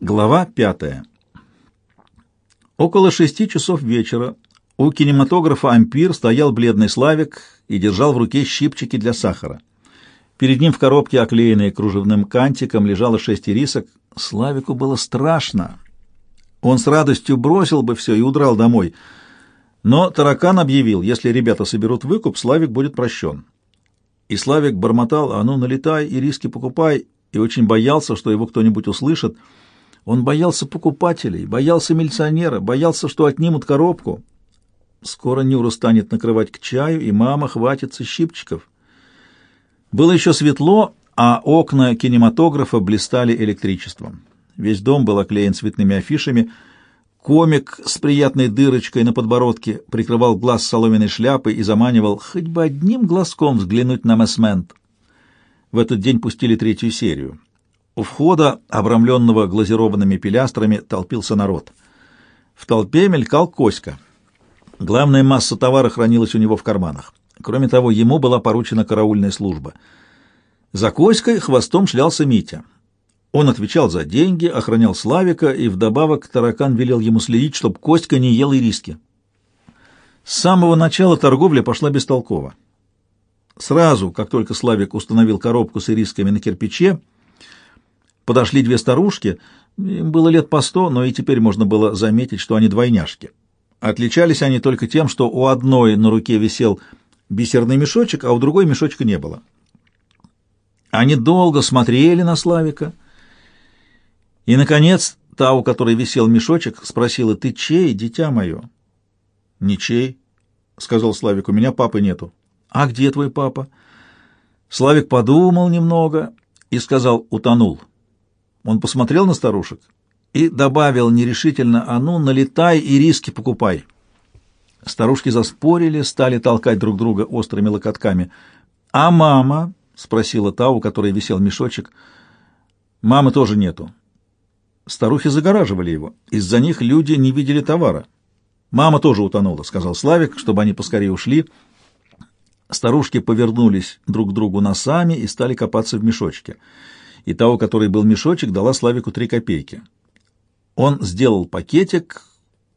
Глава пятая. Около шести часов вечера у кинематографа «Ампир» стоял бледный Славик и держал в руке щипчики для сахара. Перед ним в коробке, оклеенной кружевным кантиком, лежало шесть ирисок. Славику было страшно. Он с радостью бросил бы все и удрал домой. Но таракан объявил, если ребята соберут выкуп, Славик будет прощен. И Славик бормотал, а ну налетай, ириски покупай, и очень боялся, что его кто-нибудь услышит — он боялся покупателей, боялся милиционера, боялся, что отнимут коробку. Скоро Нюра станет накрывать к чаю, и мама хватится щипчиков. Было еще светло, а окна кинематографа блистали электричеством. Весь дом был оклеен цветными афишами. Комик с приятной дырочкой на подбородке прикрывал глаз соломенной шляпой и заманивал хоть бы одним глазком взглянуть на Месмент. В этот день пустили третью серию. У входа, обрамленного глазированными пилястрами, толпился народ. В толпе мелькал Коська. Главная масса товара хранилась у него в карманах. Кроме того, ему была поручена караульная служба. За Коськой хвостом шлялся Митя. Он отвечал за деньги, охранял Славика, и вдобавок таракан велел ему следить, чтобы Коська не ел ириски. С самого начала торговля пошла бестолково. Сразу, как только Славик установил коробку с ирисками на кирпиче, Подошли две старушки, им было лет по сто, но и теперь можно было заметить, что они двойняшки. Отличались они только тем, что у одной на руке висел бисерный мешочек, а у другой мешочка не было. Они долго смотрели на Славика, и, наконец, та, у которой висел мешочек, спросила, «Ты чей, дитя мое?» «Ничей», — сказал Славик, — «у меня папы нету». «А где твой папа?» Славик подумал немного и сказал, «Утонул». Он посмотрел на старушек и добавил нерешительно, «А ну, налетай и риски покупай». Старушки заспорили, стали толкать друг друга острыми локотками. «А мама?» — спросила та, у которой висел мешочек. «Мамы тоже нету». Старухи загораживали его. Из-за них люди не видели товара. «Мама тоже утонула», — сказал Славик, чтобы они поскорее ушли. Старушки повернулись друг к другу носами и стали копаться в мешочке и та, у которой был мешочек, дала Славику три копейки. Он сделал пакетик,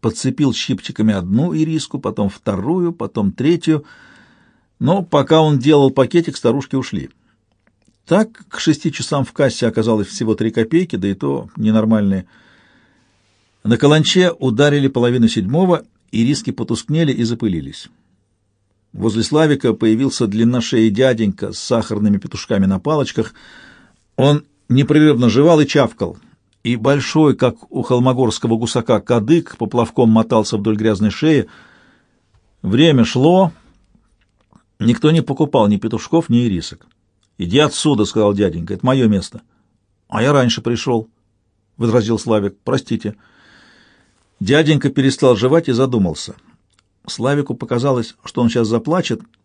подцепил щипчиками одну ириску, потом вторую, потом третью, но пока он делал пакетик, старушки ушли. Так к шести часам в кассе оказалось всего три копейки, да и то ненормальные. На каланче ударили половину седьмого, ириски потускнели и запылились. Возле Славика появился длинношеый дяденька с сахарными петушками на палочках — он непрерывно жевал и чавкал, и большой, как у холмогорского гусака, кадык поплавком мотался вдоль грязной шеи. Время шло, никто не покупал ни петушков, ни ирисок. «Иди отсюда», — сказал дяденька, — «это мое место». «А я раньше пришел», — возразил Славик, — «простите». Дяденька перестал жевать и задумался. Славику показалось, что он сейчас заплачет, —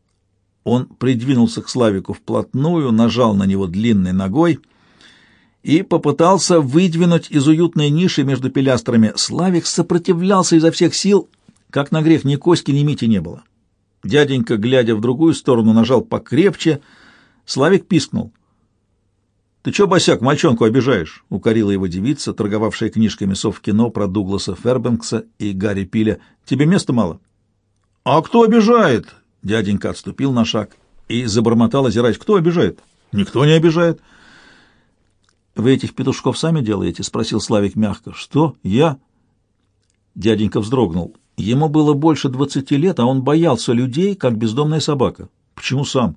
он придвинулся к Славику вплотную, нажал на него длинной ногой и попытался выдвинуть из уютной ниши между пилястрами. Славик сопротивлялся изо всех сил, как на грех ни Коськи, ни Мити не было. Дяденька, глядя в другую сторону, нажал покрепче. Славик пискнул. «Ты чё, босяк, мальчонку обижаешь?» — укорила его девица, торговавшая книжками Совкино про Дугласа Фербенкса и Гарри Пиля. «Тебе места мало?» «А кто обижает?» Дяденька отступил на шаг и забормотал, озираясь. «Кто обижает?» «Никто не обижает». «Вы этих петушков сами делаете?» — спросил Славик мягко. «Что? Я?» Дяденька вздрогнул. Ему было больше двадцати лет, а он боялся людей, как бездомная собака. «Почему сам?»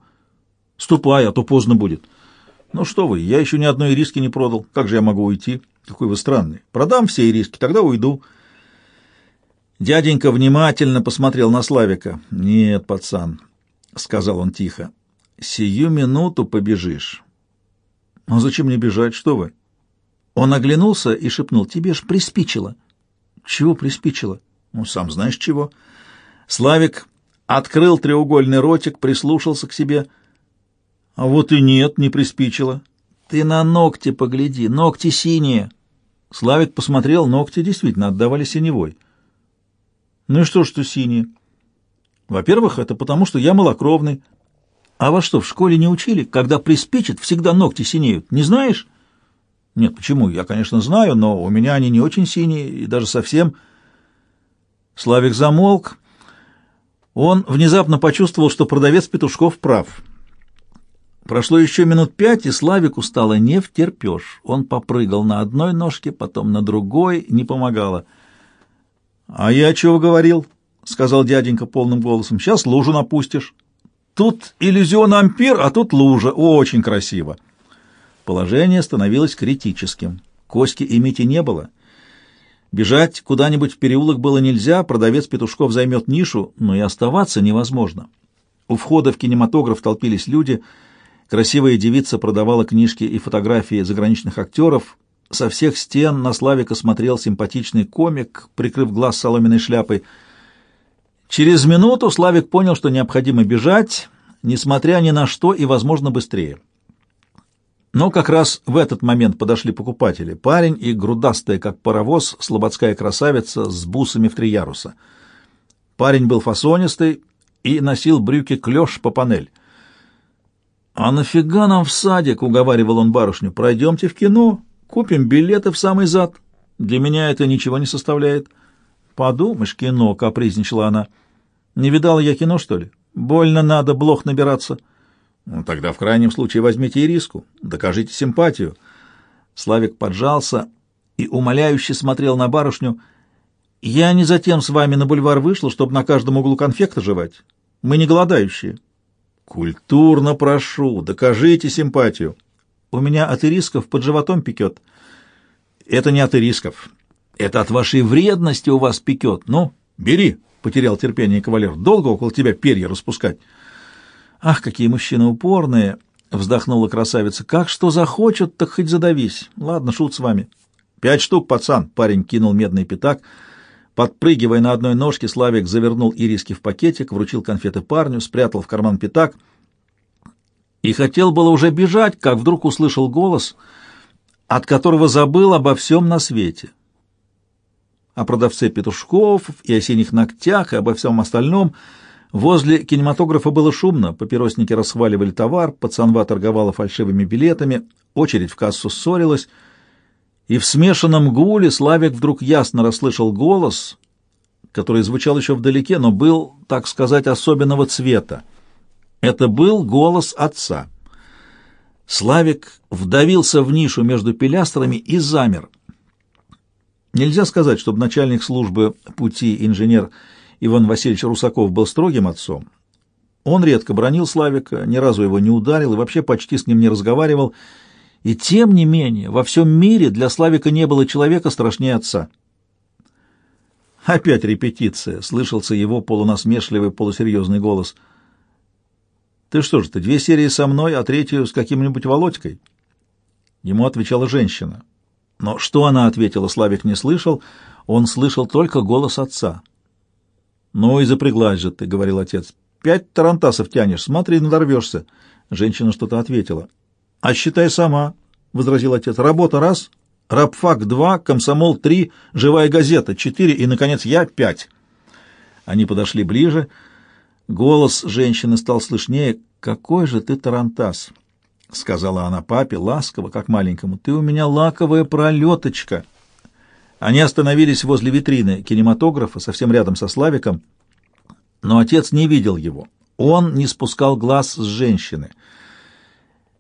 «Ступай, а то поздно будет». «Ну что вы, я еще ни одной риски не продал. Как же я могу уйти?» «Какой вы странный. Продам все риски, тогда уйду». Дяденька внимательно посмотрел на Славика. «Нет, пацан», — сказал он тихо, — «сию минуту побежишь». «А зачем мне бежать? Что вы?» Он оглянулся и шепнул, «Тебе ж приспичило». «Чего приспичило?» «Ну, сам знаешь чего». Славик открыл треугольный ротик, прислушался к себе. «А вот и нет, не приспичило». «Ты на ногти погляди, ногти синие». Славик посмотрел, ногти действительно отдавали синевой. Ну и что, что синие? Во-первых, это потому, что я малокровный. А во что, в школе не учили? Когда приспичит, всегда ногти синеют. Не знаешь? Нет, почему? Я, конечно, знаю, но у меня они не очень синие и даже совсем... Славик замолк. Он внезапно почувствовал, что продавец петушков прав. Прошло еще минут пять, и Славику стало не втерпешь. Он попрыгал на одной ножке, потом на другой, не помогало. — А я чего говорил? — сказал дяденька полным голосом. — Сейчас лужу напустишь. Тут иллюзион ампир, а тут лужа. Очень красиво. Положение становилось критическим. Коськи и Мити не было. Бежать куда-нибудь в переулок было нельзя, продавец петушков займет нишу, но и оставаться невозможно. У входа в кинематограф толпились люди. Красивая девица продавала книжки и фотографии заграничных актеров. Со всех стен на Славика смотрел симпатичный комик, прикрыв глаз соломенной шляпой. Через минуту Славик понял, что необходимо бежать, несмотря ни на что и, возможно, быстрее. Но как раз в этот момент подошли покупатели. Парень и грудастая, как паровоз, слободская красавица с бусами в три яруса. Парень был фасонистый и носил брюки клеш по панель. «А нафига нам в садик?» — уговаривал он барышню. «Пройдемте в кино, купим билеты в самый зад. Для меня это ничего не составляет». «Подумаешь, кино», — капризничала она. «Не видала я кино, что ли? Больно надо блох набираться». Ну, тогда в крайнем случае возьмите и риску, докажите симпатию. Славик поджался и умоляюще смотрел на барышню. Я не затем с вами на бульвар вышел, чтобы на каждом углу конфекты жевать. Мы не голодающие. Культурно прошу, докажите симпатию. У меня от ирисков под животом пекет. Это не от ирисков. Это от вашей вредности у вас пекет. Ну, бери, — потерял терпение кавалер. Долго около тебя перья распускать? «Ах, какие мужчины упорные!» — вздохнула красавица. «Как что захочет, так хоть задавись. Ладно, шут с вами». «Пять штук, пацан!» — парень кинул медный пятак. Подпрыгивая на одной ножке, Славик завернул ириски в пакетик, вручил конфеты парню, спрятал в карман пятак и хотел было уже бежать, как вдруг услышал голос, от которого забыл обо всем на свете. О продавце петушков и о синих ногтях, и обо всем остальном — Возле кинематографа было шумно, папиросники расхваливали товар, пацанва торговала фальшивыми билетами, очередь в кассу ссорилась, и в смешанном гуле Славик вдруг ясно расслышал голос, который звучал еще вдалеке, но был, так сказать, особенного цвета. Это был голос отца. Славик вдавился в нишу между пилястрами и замер. Нельзя сказать, чтобы начальник службы пути инженер Иван Васильевич Русаков был строгим отцом. Он редко бронил Славика, ни разу его не ударил и вообще почти с ним не разговаривал. И тем не менее, во всем мире для Славика не было человека страшнее отца. «Опять репетиция!» — слышался его полунасмешливый, полусерьезный голос. «Ты что же ты, две серии со мной, а третью с каким-нибудь Володькой?» Ему отвечала женщина. Но что она ответила, Славик не слышал, он слышал только голос отца. «Ну и запряглась же ты», — говорил отец. «Пять тарантасов тянешь, смотри, надорвешься». Женщина что-то ответила. «А считай сама», — возразил отец. «Работа раз, рабфак два, комсомол три, живая газета четыре и, наконец, я пять». Они подошли ближе. Голос женщины стал слышнее. «Какой же ты тарантас!» — сказала она папе, ласково, как маленькому. «Ты у меня лаковая пролеточка!» Они остановились возле витрины кинематографа, совсем рядом со Славиком, но отец не видел его. Он не спускал глаз с женщины.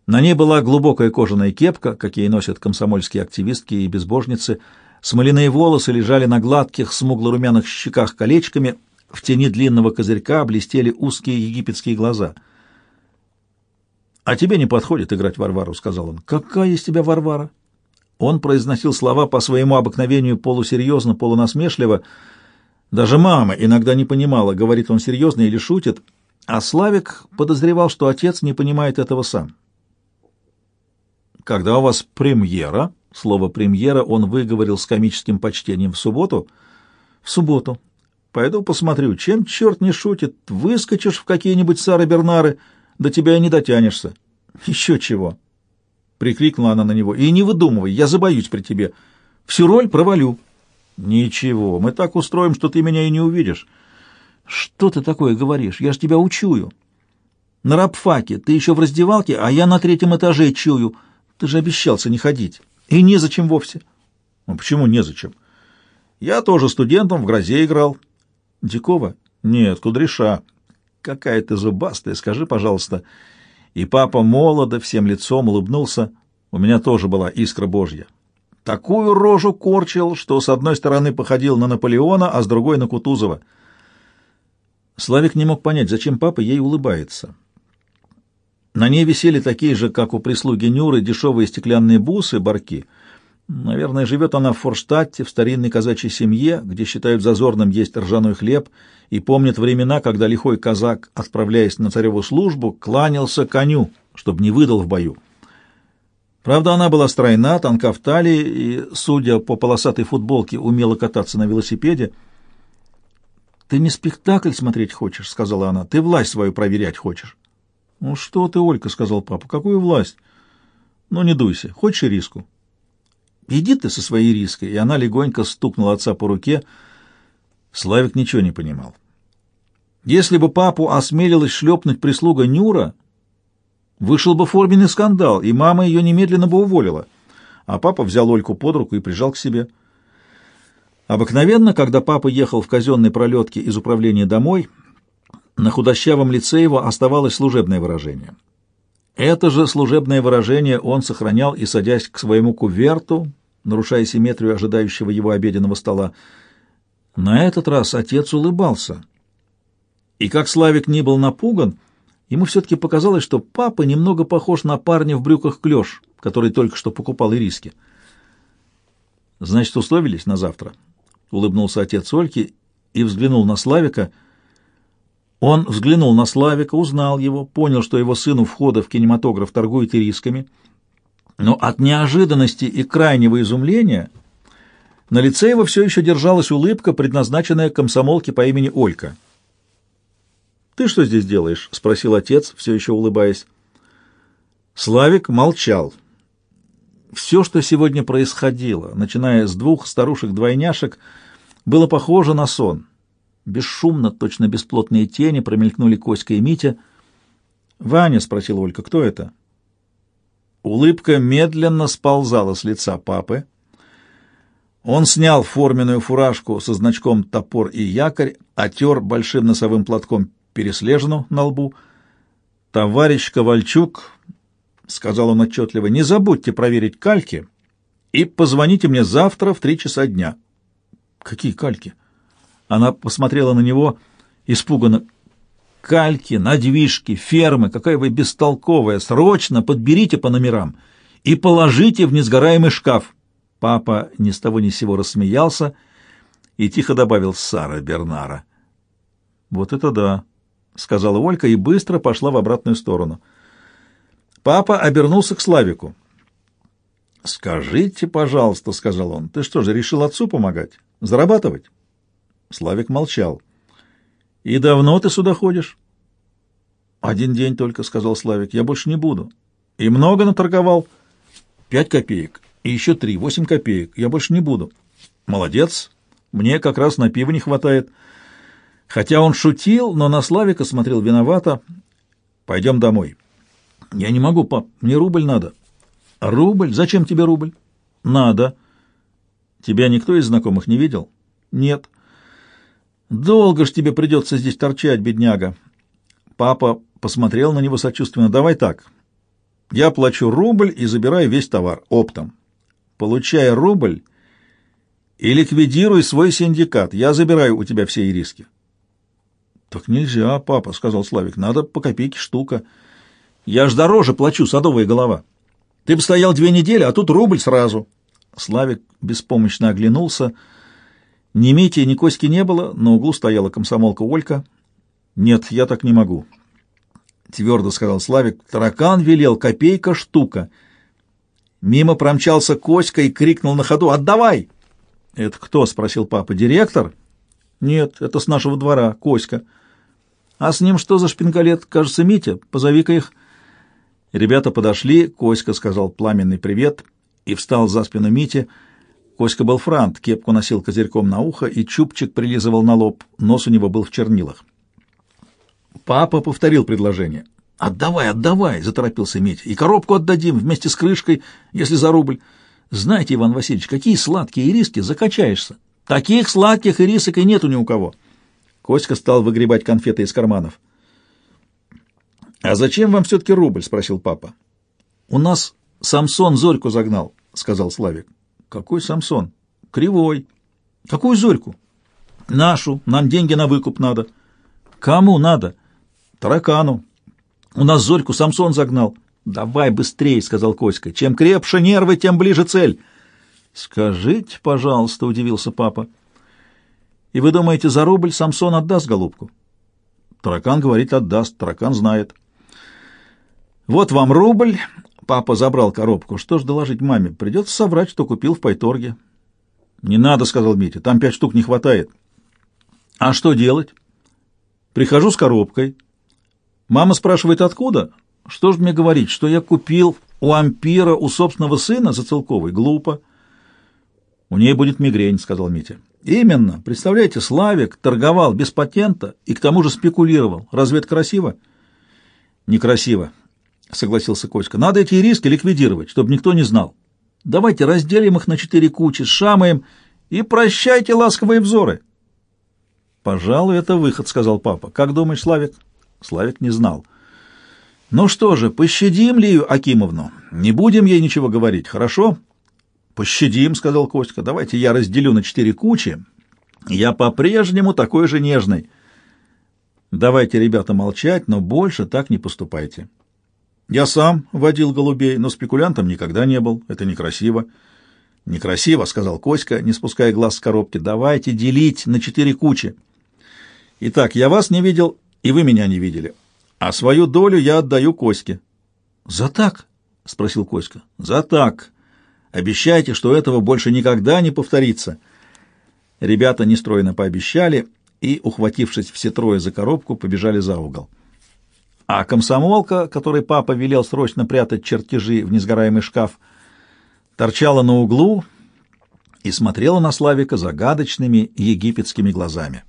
На ней была глубокая кожаная кепка, какие носят комсомольские активистки и безбожницы. Смоляные волосы лежали на гладких, смугло-румяных щеках колечками, в тени длинного козырька блестели узкие египетские глаза. «А тебе не подходит играть Варвару», — сказал он. «Какая из тебя Варвара?» Он произносил слова по своему обыкновению полусерьезно, полунасмешливо. Даже мама иногда не понимала, говорит он серьезно или шутит, а Славик подозревал, что отец не понимает этого сам. «Когда у вас премьера?» Слово «премьера» он выговорил с комическим почтением в субботу. «В субботу. Пойду посмотрю, чем черт не шутит. Выскочишь в какие-нибудь Сары Бернары, до тебя и не дотянешься. Еще чего». Прикрикнула она на него. «И не выдумывай, я забоюсь при тебе. Всю роль провалю». «Ничего, мы так устроим, что ты меня и не увидишь». «Что ты такое говоришь? Я ж тебя учую». «На рабфаке ты еще в раздевалке, а я на третьем этаже чую. Ты же обещался не ходить». И незачем вовсе. Ну, почему незачем? Я тоже студентом в грозе играл. Дикова? Нет, Кудряша. Какая ты зубастая, скажи, пожалуйста. И папа молодо, всем лицом улыбнулся. У меня тоже была искра божья. Такую рожу корчил, что с одной стороны походил на Наполеона, а с другой — на Кутузова. Славик не мог понять, зачем папа ей улыбается. На ней висели такие же, как у прислуги Нюры, дешевые стеклянные бусы, барки. Наверное, живет она в Форштадте, в старинной казачьей семье, где считают зазорным есть ржаной хлеб, и помнят времена, когда лихой казак, отправляясь на цареву службу, кланялся коню, чтобы не выдал в бою. Правда, она была стройна, тонка в талии и, судя по полосатой футболке, умела кататься на велосипеде. «Ты не спектакль смотреть хочешь», — сказала она, — «ты власть свою проверять хочешь». «Ну что ты, Олька», — сказал папа, — «какую власть?» «Ну не дуйся, хочешь риску?» «Иди ты со своей риской», и она легонько стукнула отца по руке. Славик ничего не понимал. Если бы папу осмелилась шлепнуть прислуга Нюра, вышел бы форменный скандал, и мама ее немедленно бы уволила. А папа взял Ольку под руку и прижал к себе. Обыкновенно, когда папа ехал в казенной пролетке из управления домой, на худощавом лице его оставалось служебное выражение. Это же служебное выражение он сохранял и садясь к своему куверту, нарушая симметрию ожидающего его обеденного стола. На этот раз отец улыбался. И как Славик не был напуган, ему все-таки показалось, что папа немного похож на парня в брюках клеш, который только что покупал ириски. «Значит, условились на завтра?» — улыбнулся отец Ольки и взглянул на Славика. Он взглянул на Славика, узнал его, понял, что его сыну входа в кинематограф торгует ирисками — но от неожиданности и крайнего изумления на лице его все еще держалась улыбка, предназначенная комсомолке по имени Олька. «Ты что здесь делаешь?» — спросил отец, все еще улыбаясь. Славик молчал. Все, что сегодня происходило, начиная с двух старушек-двойняшек, было похоже на сон. Бесшумно, точно бесплотные тени промелькнули Коська и Митя. «Ваня?» — спросила Олька. «Кто это?» Улыбка медленно сползала с лица папы. Он снял форменную фуражку со значком «Топор» и «Якорь», отер большим носовым платком переслежину на лбу. «Товарищ Ковальчук», — сказал он отчетливо, — «не забудьте проверить кальки и позвоните мне завтра в три часа дня». «Какие кальки?» Она посмотрела на него испуганно. Кальки, надвижки, фермы, какая вы бестолковая, срочно подберите по номерам и положите в несгораемый шкаф. Папа ни с того ни с сего рассмеялся и тихо добавил Сара Бернара. Вот это да, сказала Олька и быстро пошла в обратную сторону. Папа обернулся к Славику. «Скажите, пожалуйста», — сказал он, — «ты что же, решил отцу помогать? Зарабатывать?» Славик молчал. «И давно ты сюда ходишь?» «Один день только», — сказал Славик. «Я больше не буду». «И много наторговал?» «Пять копеек. И еще три, восемь копеек. Я больше не буду». «Молодец. Мне как раз на пиво не хватает». Хотя он шутил, но на Славика смотрел виновато. «Пойдем домой». «Я не могу, пап. Мне рубль надо». «Рубль? Зачем тебе рубль?» «Надо». «Тебя никто из знакомых не видел?» «Нет». Долго ж тебе придется здесь торчать, бедняга. Папа посмотрел на него сочувственно. Давай так. Я плачу рубль и забираю весь товар оптом. Получая рубль и ликвидируй свой синдикат. Я забираю у тебя все ириски. Так нельзя, папа, сказал Славик. Надо по копейке штука. Я ж дороже плачу, садовая голова. Ты бы стоял две недели, а тут рубль сразу. Славик беспомощно оглянулся. Ни Мити, ни Коськи не было, на углу стояла комсомолка Олька. «Нет, я так не могу», — твердо сказал Славик. «Таракан велел, копейка штука». Мимо промчался Коська и крикнул на ходу «Отдавай!» «Это кто?» — спросил папа. «Директор?» «Нет, это с нашего двора, Коська». «А с ним что за шпингалет? Кажется, Митя. Позови-ка их». Ребята подошли, Коська сказал пламенный привет и встал за спину Мити. Коська был франт, кепку носил козырьком на ухо, и чубчик прилизывал на лоб, нос у него был в чернилах. Папа повторил предложение. «Отдавай, отдавай!» — заторопился Митя. «И коробку отдадим вместе с крышкой, если за рубль. Знаете, Иван Васильевич, какие сладкие ириски, закачаешься. Таких сладких ирисок и нету ни у кого. Коська стал выгребать конфеты из карманов. «А зачем вам все-таки рубль?» — спросил папа. «У нас Самсон Зорьку загнал», — сказал Славик. «Какой Самсон?» «Кривой». «Какую Зорьку?» «Нашу. Нам деньги на выкуп надо». «Кому надо?» «Таракану. У нас Зорьку Самсон загнал». «Давай быстрее», — сказал Коська. «Чем крепше нервы, тем ближе цель». «Скажите, пожалуйста», — удивился папа. «И вы думаете, за рубль Самсон отдаст голубку?» Таракан говорит, отдаст. Таракан знает. «Вот вам рубль». Папа забрал коробку. Что ж доложить маме? Придется соврать, что купил в Пайторге. «Не надо», — сказал Митя. «Там пять штук не хватает». «А что делать?» «Прихожу с коробкой». Мама спрашивает, откуда? Что ж мне говорить, что я купил у ампира, у собственного сына за целковой? Глупо. У ней будет мигрень, сказал Митя. Именно. Представляете, Славик торговал без патента и к тому же спекулировал. Разве это красиво? Некрасиво, согласился Коська. Надо эти риски ликвидировать, чтобы никто не знал. Давайте разделим их на четыре кучи, шамаем и прощайте ласковые взоры. Пожалуй, это выход, сказал папа. Как думаешь, Славик? Славик не знал. Ну что же, пощадим Лию Акимовну. Не будем ей ничего говорить, хорошо? Пощадим, сказал Костька. Давайте я разделю на четыре кучи. Я по-прежнему такой же нежный. Давайте, ребята, молчать, но больше так не поступайте. Я сам водил голубей, но спекулянтом никогда не был. Это некрасиво. Некрасиво, сказал Коська, не спуская глаз с коробки. Давайте делить на четыре кучи. Итак, я вас не видел, и вы меня не видели а свою долю я отдаю Коське. — За так? — спросил Коська. — За так. Обещайте, что этого больше никогда не повторится. Ребята нестройно пообещали и, ухватившись все трое за коробку, побежали за угол. А комсомолка, которой папа велел срочно прятать чертежи в несгораемый шкаф, торчала на углу и смотрела на Славика загадочными египетскими глазами.